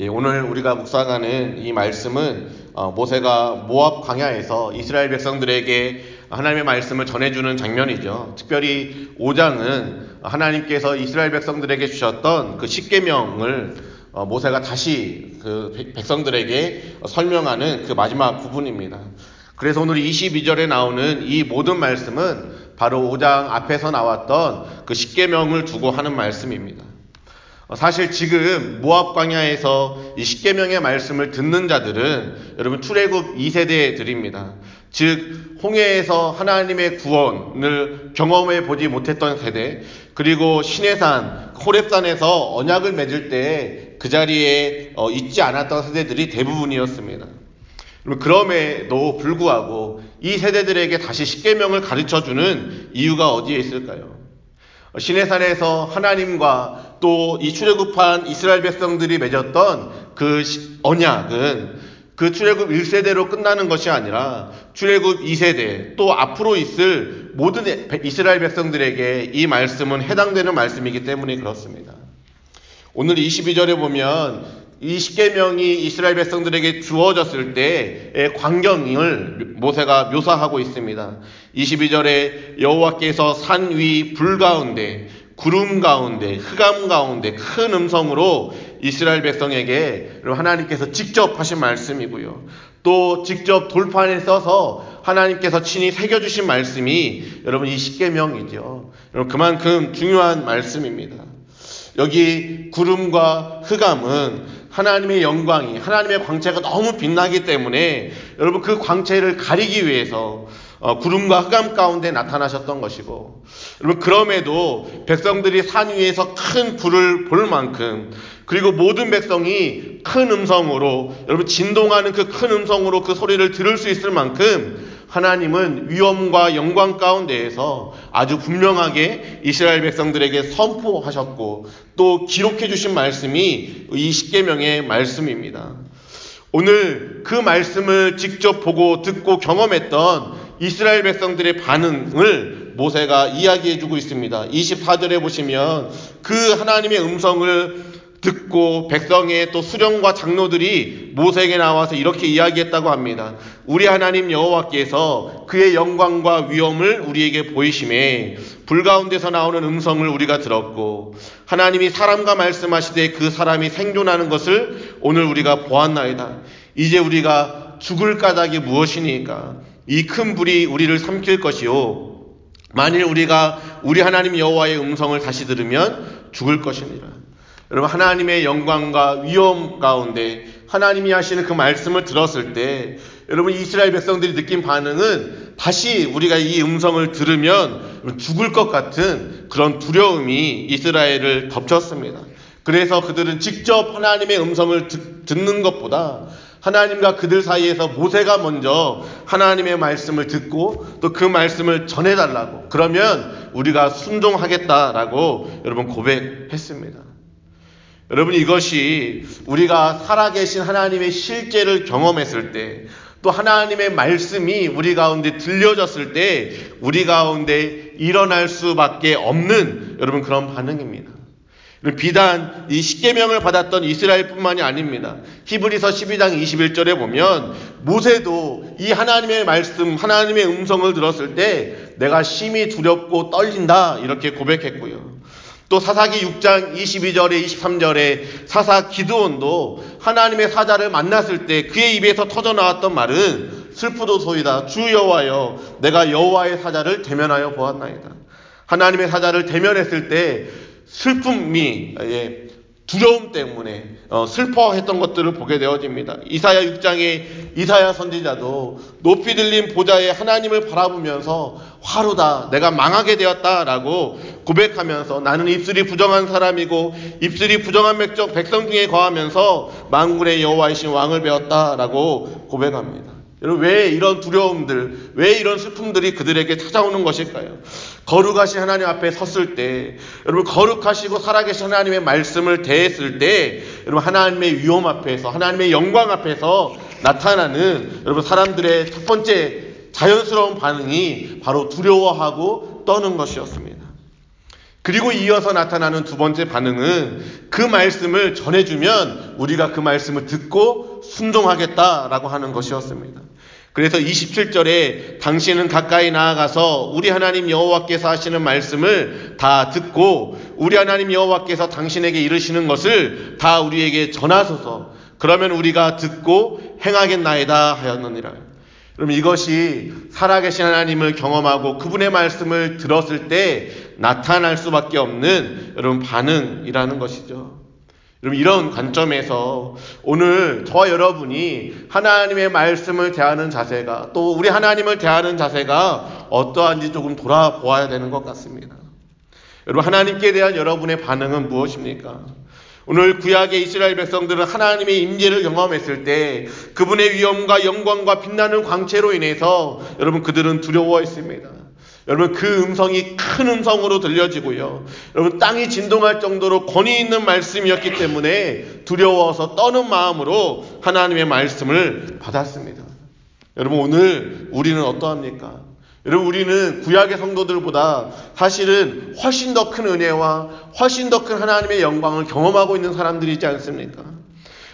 예, 오늘 우리가 묵상하는 이 말씀은 어, 모세가 모압 광야에서 이스라엘 백성들에게 하나님의 말씀을 전해주는 장면이죠. 특별히 5장은 하나님께서 이스라엘 백성들에게 주셨던 그 십계명을 어, 모세가 다시 그 백성들에게 설명하는 그 마지막 부분입니다. 그래서 오늘 22절에 나오는 이 모든 말씀은 바로 5장 앞에서 나왔던 그 십계명을 두고 하는 말씀입니다. 어, 사실 지금 모압 광야에서 이 십계명의 말씀을 듣는 자들은 여러분 출애굽 2세대들입니다. 즉 홍해에서 하나님의 구원을 경험해 보지 못했던 세대, 그리고 신해산 호렙산에서 언약을 맺을 때 그 자리에 어, 있지 않았던 세대들이 대부분이었습니다. 그럼에도 불구하고 이 세대들에게 다시 십계명을 가르쳐 주는 이유가 어디에 있을까요? 시내산에서 하나님과 또 이 출애굽한 이스라엘 백성들이 맺었던 그 언약은 그 출애굽 1세대로 끝나는 것이 아니라 출애굽 2세대 또 앞으로 있을 모든 이스라엘 백성들에게 이 말씀은 해당되는 말씀이기 때문에 그렇습니다. 오늘 22절에 보면 이 십계명이 이스라엘 백성들에게 주어졌을 때의 광경을 모세가 묘사하고 있습니다. 22절에 여호와께서 산 위 불 가운데 구름 가운데 흑암 가운데 큰 음성으로 이스라엘 백성에게 하나님께서 직접 하신 말씀이고요. 또 직접 돌판에 써서 하나님께서 친히 새겨주신 말씀이 여러분 이 십계명이죠. 여러분 그만큼 중요한 말씀입니다. 여기 구름과 흑암은 하나님의 영광이 하나님의 광채가 너무 빛나기 때문에 여러분 그 광채를 가리기 위해서 어, 구름과 흑암 가운데 나타나셨던 것이고 여러분 그럼에도 백성들이 산 위에서 큰 불을 볼 만큼 그리고 모든 백성이 큰 음성으로 여러분 진동하는 그 큰 음성으로 그 소리를 들을 수 있을 만큼 하나님은 위엄과 영광 가운데에서 아주 분명하게 이스라엘 백성들에게 선포하셨고 또 기록해 주신 말씀이 이 십계명의 말씀입니다. 오늘 그 말씀을 직접 보고 듣고 경험했던 이스라엘 백성들의 반응을 모세가 이야기해 주고 있습니다. 24절에 보시면 그 하나님의 음성을 듣고 백성의 또 수령과 장로들이 모세에게 나와서 이렇게 이야기했다고 합니다. 우리 하나님 여호와께서 그의 영광과 위엄을 우리에게 보이심에 불 가운데서 나오는 음성을 우리가 들었고 하나님이 사람과 말씀하시되 그 사람이 생존하는 것을 오늘 우리가 보았나이다. 이제 우리가 죽을 까닭이 무엇이니까 이 큰 불이 우리를 삼킬 것이요 만일 우리가 우리 하나님 여호와의 음성을 다시 들으면 죽을 것이니라. 여러분 하나님의 영광과 위엄 가운데 하나님이 하시는 그 말씀을 들었을 때 여러분 이스라엘 백성들이 느낀 반응은 다시 우리가 이 음성을 들으면 죽을 것 같은 그런 두려움이 이스라엘을 덮쳤습니다. 그래서 그들은 직접 하나님의 음성을 듣는 것보다 하나님과 그들 사이에서 모세가 먼저 하나님의 말씀을 듣고 또 그 말씀을 전해달라고 그러면 우리가 순종하겠다라고 여러분 고백했습니다. 여러분 이것이 우리가 살아계신 하나님의 실제를 경험했을 때, 또 하나님의 말씀이 우리 가운데 들려졌을 때, 우리 가운데 일어날 수밖에 없는 여러분 그런 반응입니다. 비단 이 십계명을 받았던 이스라엘뿐만이 아닙니다. 히브리서 12장 21절에 보면 모세도 이 하나님의 말씀, 하나님의 음성을 들었을 때 내가 심히 두렵고 떨린다 이렇게 고백했고요. 또 사사기 6장 22절에 23절에 사사 기드온도 하나님의 사자를 만났을 때 그의 입에서 터져 나왔던 말은 슬프도소이다 주 여호와여 내가 여호와의 사자를 대면하여 보았나이다. 하나님의 사자를 대면했을 때 슬픔이 예, 두려움 때문에 어, 슬퍼했던 것들을 보게 되어집니다. 이사야 6장에 이사야 선지자도 높이 들린 보좌에 하나님을 바라보면서 화로다 내가 망하게 되었다라고 고백하면서 나는 입술이 부정한 사람이고 입술이 부정한 백적 백성 중에 거하면서 망군의 여호와이신 왕을 배웠다라고 고백합니다. 여러분 왜 이런 두려움들, 왜 이런 슬픔들이 그들에게 찾아오는 것일까요? 거룩하신 하나님 앞에 섰을 때, 여러분 거룩하시고 살아계신 하나님의 말씀을 대했을 때, 여러분 하나님의 위험 앞에서, 하나님의 영광 앞에서 나타나는 여러분 사람들의 첫 번째 자연스러운 반응이 바로 두려워하고 떠는 것이었습니다. 그리고 이어서 나타나는 두 번째 반응은 그 말씀을 전해주면 우리가 그 말씀을 듣고 순종하겠다라고 하는 것이었습니다. 그래서 27절에 당신은 가까이 나아가서 우리 하나님 여호와께서 하시는 말씀을 다 듣고 우리 하나님 여호와께서 당신에게 이르시는 것을 다 우리에게 전하소서. 그러면 우리가 듣고 행하겠나이다 하였느니라. 그럼 이것이 살아계신 하나님을 경험하고 그분의 말씀을 들었을 때 나타날 수밖에 없는 여러분 반응이라는 것이죠. 여러분 이런 관점에서 오늘 저와 여러분이 하나님의 말씀을 대하는 자세가 또 우리 하나님을 대하는 자세가 어떠한지 조금 돌아보아야 되는 것 같습니다. 여러분 하나님께 대한 여러분의 반응은 무엇입니까? 오늘 구약의 이스라엘 백성들은 하나님의 임재를 경험했을 때 그분의 위엄과 영광과 빛나는 광채로 인해서 여러분 그들은 두려워했습니다. 여러분 그 음성이 큰 음성으로 들려지고요. 여러분 땅이 진동할 정도로 권위 있는 말씀이었기 때문에 두려워서 떠는 마음으로 하나님의 말씀을 받았습니다. 여러분 오늘 우리는 어떠합니까? 여러분 우리는 구약의 성도들보다 사실은 훨씬 더 큰 은혜와 훨씬 더 큰 하나님의 영광을 경험하고 있는 사람들이지 않습니까?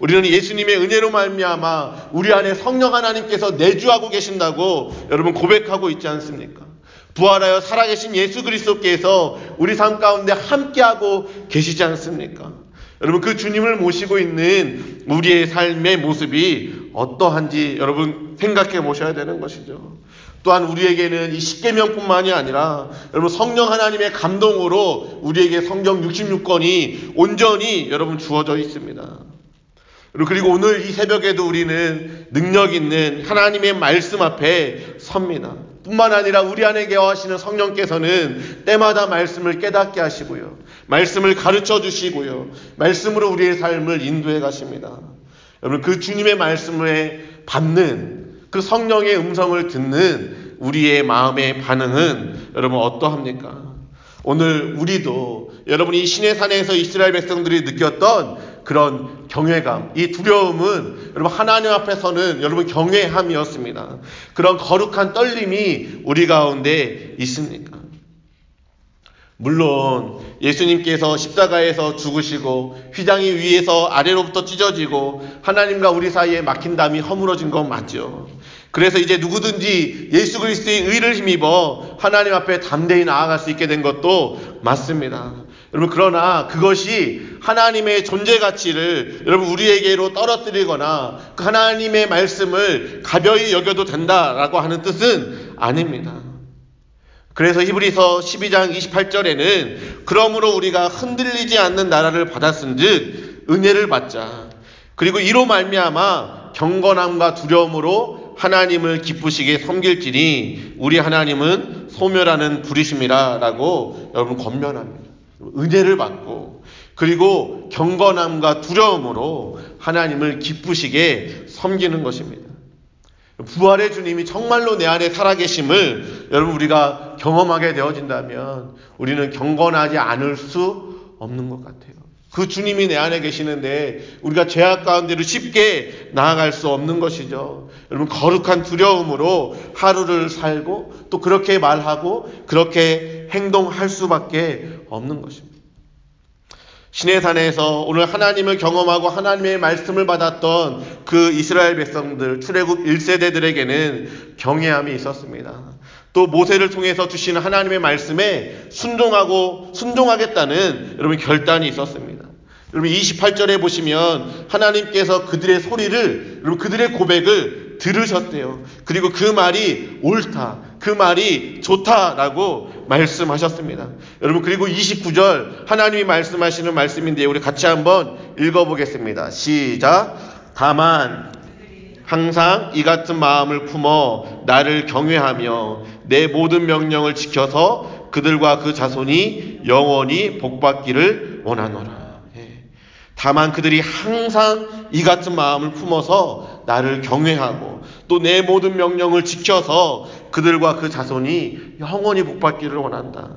우리는 예수님의 은혜로 말미암아 우리 안에 성령 하나님께서 내주하고 계신다고 여러분 고백하고 있지 않습니까? 부활하여 살아계신 예수 그리스도께서 우리 삶 가운데 함께하고 계시지 않습니까? 여러분 그 주님을 모시고 있는 우리의 삶의 모습이 어떠한지 여러분 생각해 보셔야 되는 것이죠. 또한 우리에게는 이 십계명뿐만이 아니라 여러분 성령 하나님의 감동으로 우리에게 성경 66권이 온전히 여러분 주어져 있습니다. 그리고 오늘 이 새벽에도 우리는 능력 있는 하나님의 말씀 앞에 섭니다. 뿐만 아니라 우리 안에 계하시는 성령께서는 때마다 말씀을 깨닫게 하시고요. 말씀을 가르쳐 주시고요. 말씀으로 우리의 삶을 인도해 가십니다. 여러분 그 주님의 말씀을 받는 그 성령의 음성을 듣는 우리의 마음의 반응은 여러분 어떠합니까? 오늘 우리도 여러분이 신의 산에서 이스라엘 백성들이 느꼈던 그런 경외감, 이 두려움은 여러분 하나님 앞에서는 여러분 경외함이었습니다. 그런 거룩한 떨림이 우리 가운데 있습니까? 물론 예수님께서 십자가에서 죽으시고 휘장이 위에서 아래로부터 찢어지고 하나님과 우리 사이에 막힌 담이 허물어진 건 맞죠. 그래서 이제 누구든지 예수 그리스도의 의를 힘입어 하나님 앞에 담대히 나아갈 수 있게 된 것도 맞습니다. 여러분 그러나 그것이 하나님의 존재 가치를 여러분 우리에게로 떨어뜨리거나 그 하나님의 말씀을 가벼이 여겨도 된다라고 하는 뜻은 아닙니다. 그래서 히브리서 12장 28절에는 그러므로 우리가 흔들리지 않는 나라를 받았은즉 은혜를 받자. 그리고 이로 말미암아 경건함과 두려움으로 하나님을 기쁘시게 섬길지니 우리 하나님은 소멸하는 불이심이라라고 여러분 권면합니다. 은혜를 받고 그리고 경건함과 두려움으로 하나님을 기쁘시게 섬기는 것입니다. 부활의 주님이 정말로 내 안에 살아계심을 여러분 우리가 경험하게 되어진다면 우리는 경건하지 않을 수 없는 것 같아요. 그 주님이 내 안에 계시는데 우리가 죄악 가운데로 쉽게 나아갈 수 없는 것이죠. 여러분 거룩한 두려움으로 하루를 살고 또 그렇게 말하고 그렇게 행동할 수밖에 없는 것입니다. 신의 산에서 오늘 하나님을 경험하고 하나님의 말씀을 받았던 그 이스라엘 백성들 출애굽 1세대들에게는 경외함이 있었습니다. 또 모세를 통해서 주시는 하나님의 말씀에 순종하고 순종하겠다는 여러분 결단이 있었습니다. 여러분 28절에 보시면 하나님께서 그들의 소리를 여러분 그들의 고백을 들으셨대요. 그리고 그 말이 옳다. 그 말이 좋다라고 말씀하셨습니다. 여러분 그리고 29절 하나님이 말씀하시는 말씀인데 우리 같이 한번 읽어보겠습니다. 시작. 다만 항상 이 같은 마음을 품어 나를 경외하며 내 모든 명령을 지켜서 그들과 그 자손이 영원히 복받기를 원하노라. 예. 다만 그들이 항상 이 같은 마음을 품어서 나를 경외하고 또 내 모든 명령을 지켜서 그들과 그 자손이 영원히 복받기를 원한다.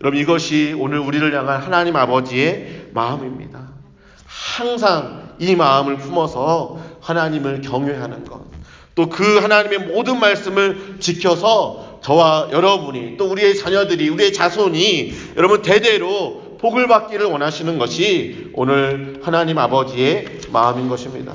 여러분 이것이 오늘 우리를 향한 하나님 아버지의 마음입니다. 항상 이 마음을 품어서 하나님을 경외하는 것. 또 그 하나님의 모든 말씀을 지켜서 저와 여러분이 또 우리의 자녀들이 우리의 자손이 여러분 대대로 복을 받기를 원하시는 것이 오늘 하나님 아버지의 마음인 것입니다.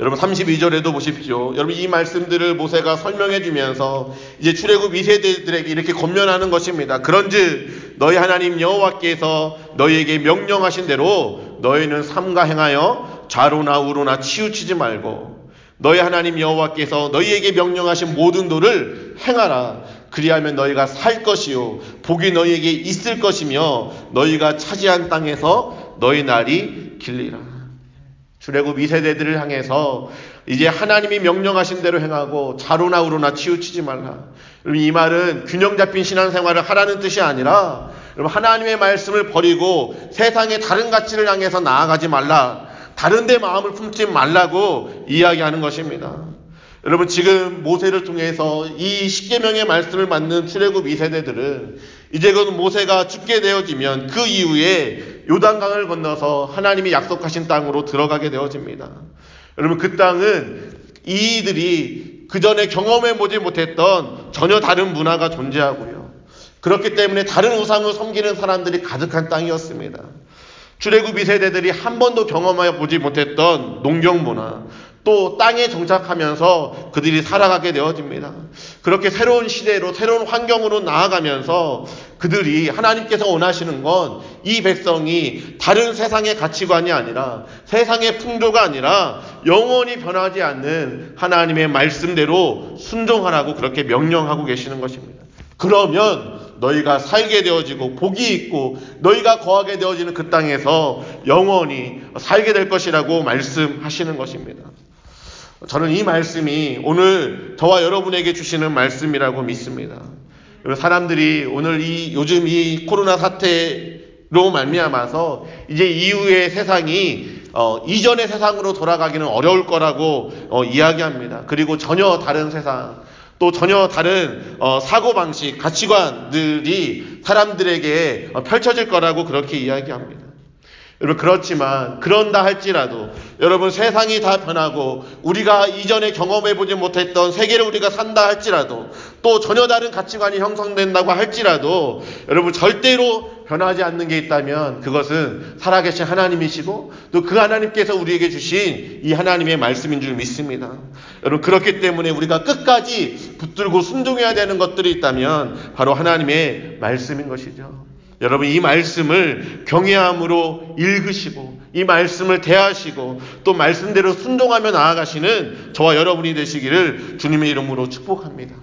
여러분 32절에도 보십시오. 여러분 이 말씀들을 모세가 설명해 주면서 이제 출애굽 2세대들에게 이렇게 권면하는 것입니다. 그런즉 너희 하나님 여호와께서 너희에게 명령하신 대로 너희는 삼가 행하여 좌로나 우로나 치우치지 말고 너희 하나님 여호와께서 너희에게 명령하신 모든 도를 행하라. 그리하면 너희가 살 것이요 복이 너희에게 있을 것이며 너희가 차지한 땅에서 너희 날이 길리라. 출애굽 2세대들을 향해서 이제 하나님이 명령하신 대로 행하고 자로나 우로나 치우치지 말라. 여러분 이 말은 균형 잡힌 신앙생활을 하라는 뜻이 아니라 여러분 하나님의 말씀을 버리고 세상의 다른 가치를 향해서 나아가지 말라. 다른 데 마음을 품지 말라고 이야기하는 것입니다. 여러분 지금 모세를 통해서 이 십계명의 말씀을 받는 출애굽 2세대들은 이제 그 모세가 죽게 되어지면 그 이후에 요단강을 건너서 하나님이 약속하신 땅으로 들어가게 되어집니다. 여러분 그 땅은 이들이 그 전에 경험해 보지 못했던 전혀 다른 문화가 존재하고요. 그렇기 때문에 다른 우상을 섬기는 사람들이 가득한 땅이었습니다. 출애굽 2세대들이 한 번도 경험해 보지 못했던 농경 문화, 또 땅에 정착하면서 그들이 살아가게 되어집니다. 그렇게 새로운 시대로 새로운 환경으로 나아가면서 그들이 하나님께서 원하시는 건 이 백성이 다른 세상의 가치관이 아니라 세상의 풍조가 아니라 영원히 변하지 않는 하나님의 말씀대로 순종하라고 그렇게 명령하고 계시는 것입니다. 그러면 너희가 살게 되어지고 복이 있고 너희가 거하게 되어지는 그 땅에서 영원히 살게 될 것이라고 말씀하시는 것입니다. 저는 이 말씀이 오늘 저와 여러분에게 주시는 말씀이라고 믿습니다. 사람들이 오늘 이 요즘 이 코로나 사태로 말미암아서 이제 이후의 세상이 어, 이전의 세상으로 돌아가기는 어려울 거라고 어, 이야기합니다. 그리고 전혀 다른 세상, 또 전혀 다른 어, 사고 방식, 가치관들이 사람들에게 어, 펼쳐질 거라고 그렇게 이야기합니다. 여러분 그렇지만 그런다 할지라도 여러분 세상이 다 변하고 우리가 이전에 경험해 보지 못했던 세계를 우리가 산다 할지라도 또 전혀 다른 가치관이 형성된다고 할지라도 여러분 절대로 변하지 않는 게 있다면 그것은 살아계신 하나님이시고 또 그 하나님께서 우리에게 주신 이 하나님의 말씀인 줄 믿습니다. 여러분 그렇기 때문에 우리가 끝까지 붙들고 순종해야 되는 것들이 있다면 바로 하나님의 말씀인 것이죠. 여러분 이 말씀을 경외함으로 읽으시고 이 말씀을 대하시고 또 말씀대로 순종하며 나아가시는 저와 여러분이 되시기를 주님의 이름으로 축복합니다.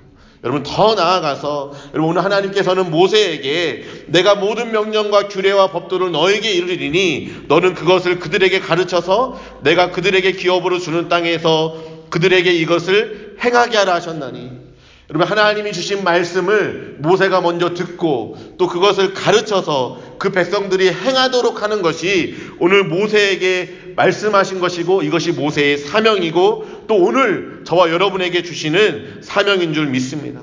여러분 더 나아가서 여러분 오늘 하나님께서는 모세에게 내가 모든 명령과 규례와 법도를 너에게 이르리니 너는 그것을 그들에게 가르쳐서 내가 그들에게 기업으로 주는 땅에서 그들에게 이것을 행하게 하라 하셨나니 여러분 하나님이 주신 말씀을 모세가 먼저 듣고 또 그것을 가르쳐서 그 백성들이 행하도록 하는 것이 오늘 모세에게 말씀하신 것이고 이것이 모세의 사명이고 또 오늘 저와 여러분에게 주시는 사명인 줄 믿습니다.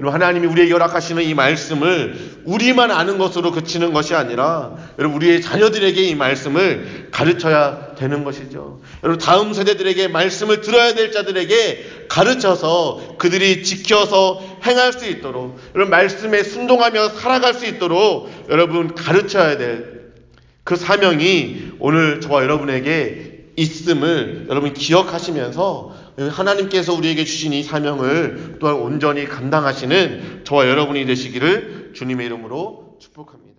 여러분 하나님이 우리에게 허락하시는 이 말씀을 우리만 아는 것으로 그치는 것이 아니라 여러분 우리의 자녀들에게 이 말씀을 가르쳐야 되는 것이죠. 여러분 다음 세대들에게 말씀을 들어야 될 자들에게 가르쳐서 그들이 지켜서 행할 수 있도록 여러분 말씀에 순종하며 살아갈 수 있도록 여러분 가르쳐야 될 그 사명이 오늘 저와 여러분에게 있음을 여러분 기억하시면서 하나님께서 우리에게 주신 이 사명을 또한 온전히 감당하시는 저와 여러분이 되시기를 주님의 이름으로 축복합니다.